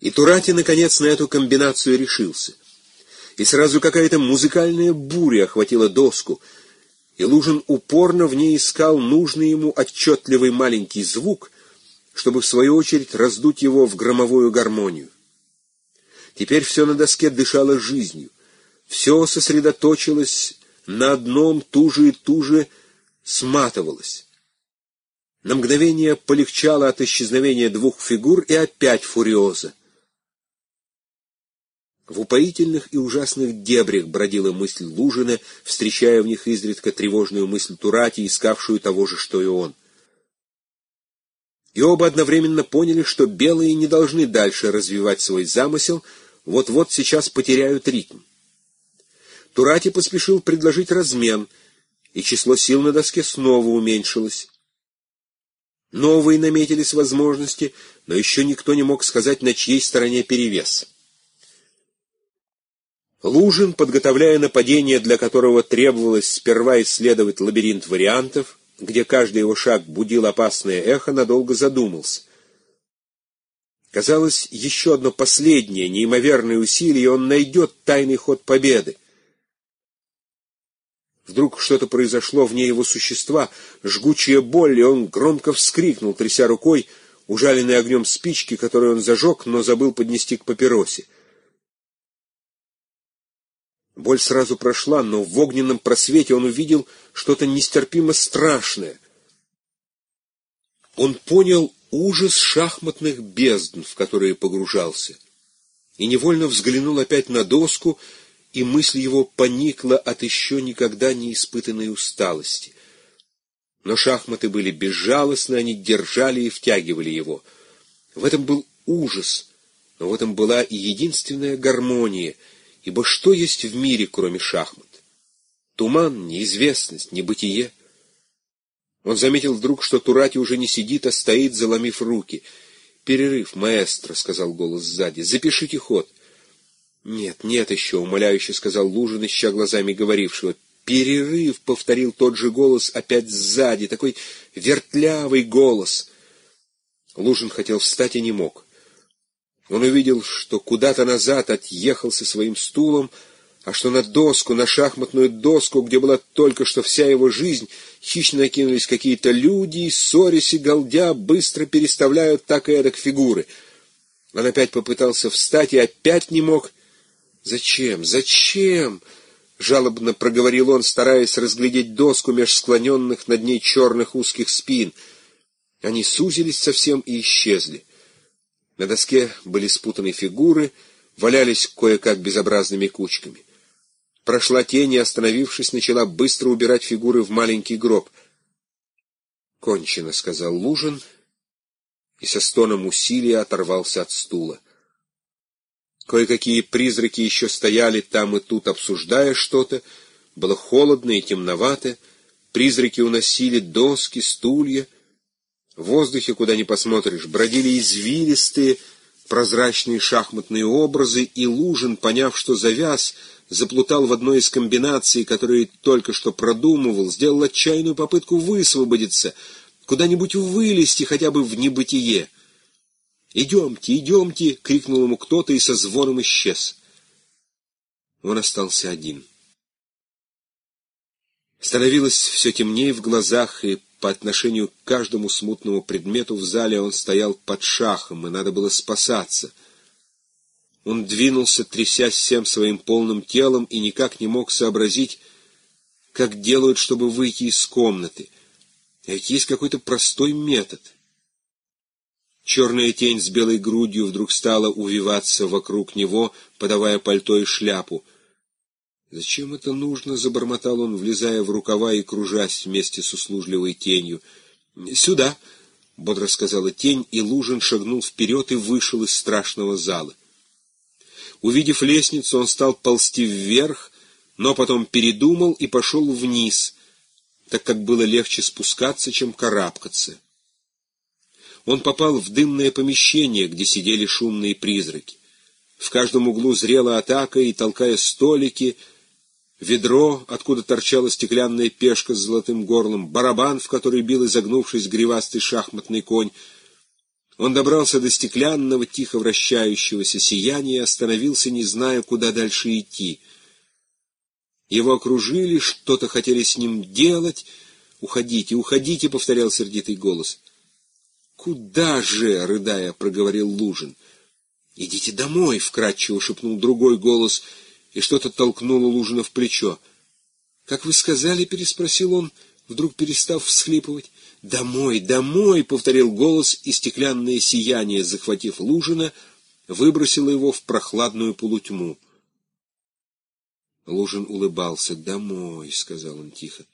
И Турати, наконец, на эту комбинацию решился. И сразу какая-то музыкальная буря охватила доску, и Лужин упорно в ней искал нужный ему отчетливый маленький звук, чтобы, в свою очередь, раздуть его в громовую гармонию. Теперь все на доске дышало жизнью, все сосредоточилось на одном, туже и туже сматывалось. На мгновение полегчало от исчезновения двух фигур и опять фуриоза. В упоительных и ужасных дебрях бродила мысль Лужина, встречая в них изредка тревожную мысль Турати, искавшую того же, что и он. И оба одновременно поняли, что белые не должны дальше развивать свой замысел, вот-вот сейчас потеряют ритм. Турати поспешил предложить размен, и число сил на доске снова уменьшилось. Новые наметились возможности, но еще никто не мог сказать, на чьей стороне перевес. Лужин, подготовляя нападение, для которого требовалось сперва исследовать лабиринт вариантов, где каждый его шаг будил опасное эхо, надолго задумался. Казалось, еще одно последнее, неимоверное усилие, и он найдет тайный ход победы. Вдруг что-то произошло вне его существа, жгучая боль, и он громко вскрикнул, тряся рукой, ужаленной огнем спички, которую он зажег, но забыл поднести к папиросе. Боль сразу прошла, но в огненном просвете он увидел что-то нестерпимо страшное. Он понял ужас шахматных бездн, в которые погружался, и невольно взглянул опять на доску, и мысль его поникла от еще никогда не испытанной усталости. Но шахматы были безжалостны, они держали и втягивали его. В этом был ужас, но в этом была и единственная гармония — Ибо что есть в мире, кроме шахмат? Туман, неизвестность, небытие. Он заметил вдруг, что Турати уже не сидит, а стоит, заломив руки. «Перерыв, маэстро», — сказал голос сзади, — «запишите ход». «Нет, нет еще», — умоляюще сказал Лужин, ища глазами говорившего. «Перерыв», — повторил тот же голос опять сзади, такой вертлявый голос. Лужин хотел встать и не мог. Он увидел, что куда-то назад отъехал со своим стулом, а что на доску, на шахматную доску, где была только что вся его жизнь, хищно накинулись какие-то люди, ссорясь и галдя, быстро переставляют так и эдак фигуры. Он опять попытался встать и опять не мог. «Зачем? Зачем?» — жалобно проговорил он, стараясь разглядеть доску меж склоненных над ней черных узких спин. Они сузились совсем и исчезли. На доске были спутаны фигуры, валялись кое-как безобразными кучками. Прошла тень и, остановившись, начала быстро убирать фигуры в маленький гроб. «Кончено», — сказал Лужин, и со стоном усилия оторвался от стула. Кое-какие призраки еще стояли там и тут, обсуждая что-то. Было холодно и темновато. Призраки уносили доски, стулья — в воздухе, куда ни посмотришь, бродили извилистые, прозрачные шахматные образы, и Лужин, поняв, что завяз, заплутал в одной из комбинаций, которые только что продумывал, сделал отчаянную попытку высвободиться, куда-нибудь вылезти хотя бы в небытие. «Идемте, идемте!» — крикнул ему кто-то и со звоном исчез. Он остался один. Становилось все темнее в глазах, и по отношению к каждому смутному предмету в зале он стоял под шахом, и надо было спасаться. Он двинулся, трясясь всем своим полным телом, и никак не мог сообразить, как делают, чтобы выйти из комнаты. А ведь есть какой-то простой метод. Черная тень с белой грудью вдруг стала увиваться вокруг него, подавая пальто и шляпу — «Зачем это нужно?» — забормотал он, влезая в рукава и кружась вместе с услужливой тенью. «Сюда!» — бодро сказала тень, и Лужин шагнул вперед и вышел из страшного зала. Увидев лестницу, он стал ползти вверх, но потом передумал и пошел вниз, так как было легче спускаться, чем карабкаться. Он попал в дымное помещение, где сидели шумные призраки. В каждом углу зрела атака, и, толкая столики, ведро, откуда торчала стеклянная пешка с золотым горлом, барабан, в который бил изогнувшись гривастый шахматный конь. Он добрался до стеклянного, тихо вращающегося сияния и остановился, не зная, куда дальше идти. Его окружили, что-то хотели с ним делать. «Уходите, уходите!» — повторял сердитый голос. «Куда же?» — рыдая, проговорил Лужин. «Идите домой!» — вкратчиво шепнул другой голос, и что-то толкнуло Лужина в плечо. «Как вы сказали?» — переспросил он, вдруг перестав всхлипывать. «Домой, домой!» — повторил голос, и стеклянное сияние, захватив Лужина, выбросило его в прохладную полутьму. Лужин улыбался. «Домой», — сказал он тихо.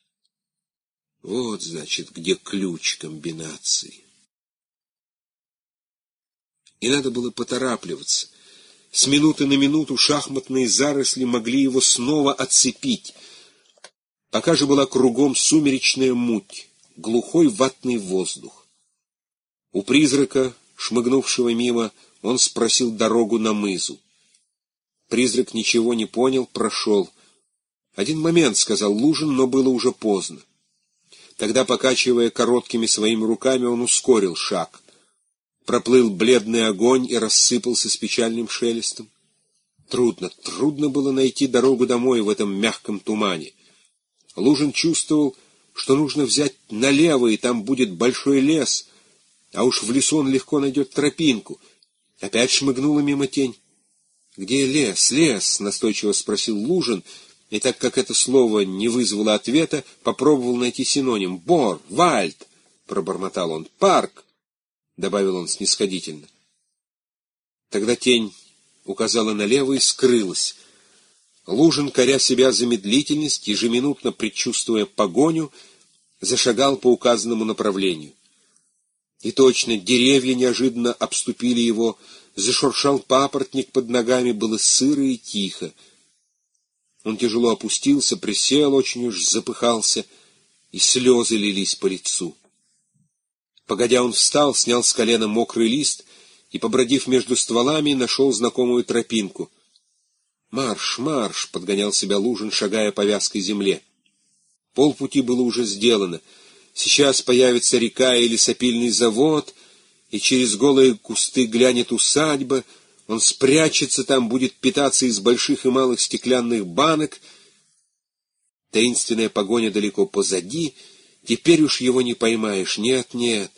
«Вот, значит, где ключ комбинации». И надо было поторапливаться. С минуты на минуту шахматные заросли могли его снова отцепить. Пока же была кругом сумеречная муть глухой ватный воздух. У призрака, шмыгнувшего мимо, он спросил дорогу на мызу. Призрак ничего не понял, прошел. «Один момент», — сказал Лужин, но было уже поздно. Тогда, покачивая короткими своими руками, он ускорил шаг. Проплыл бледный огонь и рассыпался с печальным шелестом. Трудно, трудно было найти дорогу домой в этом мягком тумане. Лужин чувствовал, что нужно взять налево, и там будет большой лес, а уж в лесу он легко найдет тропинку. Опять шмыгнула мимо тень. — Где лес, лес? — настойчиво спросил Лужин, и так как это слово не вызвало ответа, попробовал найти синоним. — Бор, вальд, — пробормотал он. — Парк, — добавил он снисходительно. Тогда тень указала налево и скрылась. Лужин, коря себя за медлительность, ежеминутно предчувствуя погоню, зашагал по указанному направлению. И точно, деревья неожиданно обступили его, зашуршал папоротник под ногами, было сыро и тихо. Он тяжело опустился, присел, очень уж запыхался, и слезы лились по лицу. Погодя он встал, снял с колена мокрый лист и, побродив между стволами, нашел знакомую тропинку — «Марш, марш!» — подгонял себя Лужин, шагая по вязкой земле. Полпути было уже сделано. Сейчас появится река или сопильный завод, и через голые кусты глянет усадьба, он спрячется там, будет питаться из больших и малых стеклянных банок. Таинственная погоня далеко позади, теперь уж его не поймаешь. Нет, нет.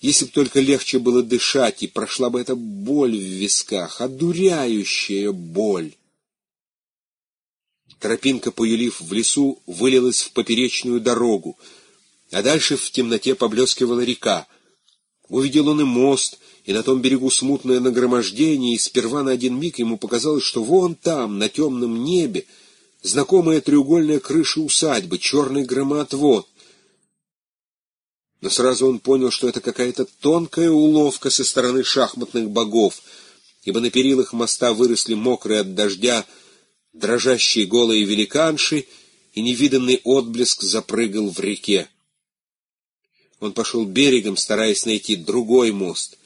Если бы только легче было дышать, и прошла бы эта боль в висках, одуряющая боль. Тропинка, поюлив в лесу, вылилась в поперечную дорогу, а дальше в темноте поблескивала река. Увидел он и мост, и на том берегу смутное нагромождение, и сперва на один миг ему показалось, что вон там, на темном небе, знакомая треугольная крыша усадьбы, черный громоотвод. Но сразу он понял, что это какая-то тонкая уловка со стороны шахматных богов, ибо на перилах моста выросли мокрые от дождя дрожащие голые великанши, и невиданный отблеск запрыгал в реке. Он пошел берегом, стараясь найти другой мост,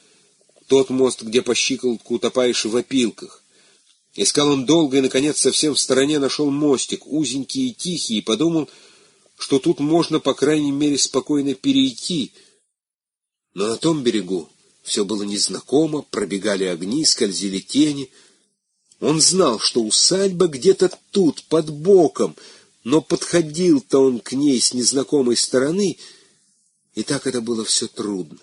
тот мост, где по щиколотку утопаешь в опилках. Искал он долго и, наконец, совсем в стороне нашел мостик, узенький и тихий, и подумал, что тут можно, по крайней мере, спокойно перейти. Но на том берегу все было незнакомо, пробегали огни, скользили тени — он знал, что усадьба где-то тут, под боком, но подходил-то он к ней с незнакомой стороны, и так это было все трудно.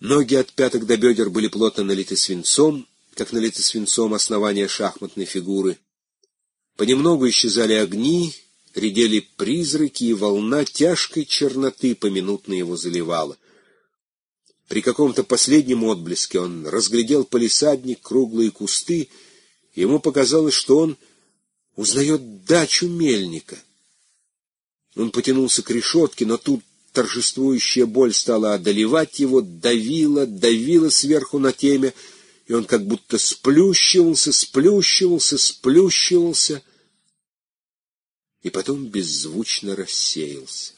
Ноги от пяток до бедер были плотно налиты свинцом, как налиты свинцом основания шахматной фигуры. Понемногу исчезали огни, редели призраки, и волна тяжкой черноты поминутно его заливала. При каком-то последнем отблеске он разглядел полисадник, круглые кусты, и ему показалось, что он узнает дачу мельника. Он потянулся к решетке, но тут торжествующая боль стала одолевать его, давила, давила сверху на темя, и он как будто сплющивался, сплющивался, сплющивался, и потом беззвучно рассеялся.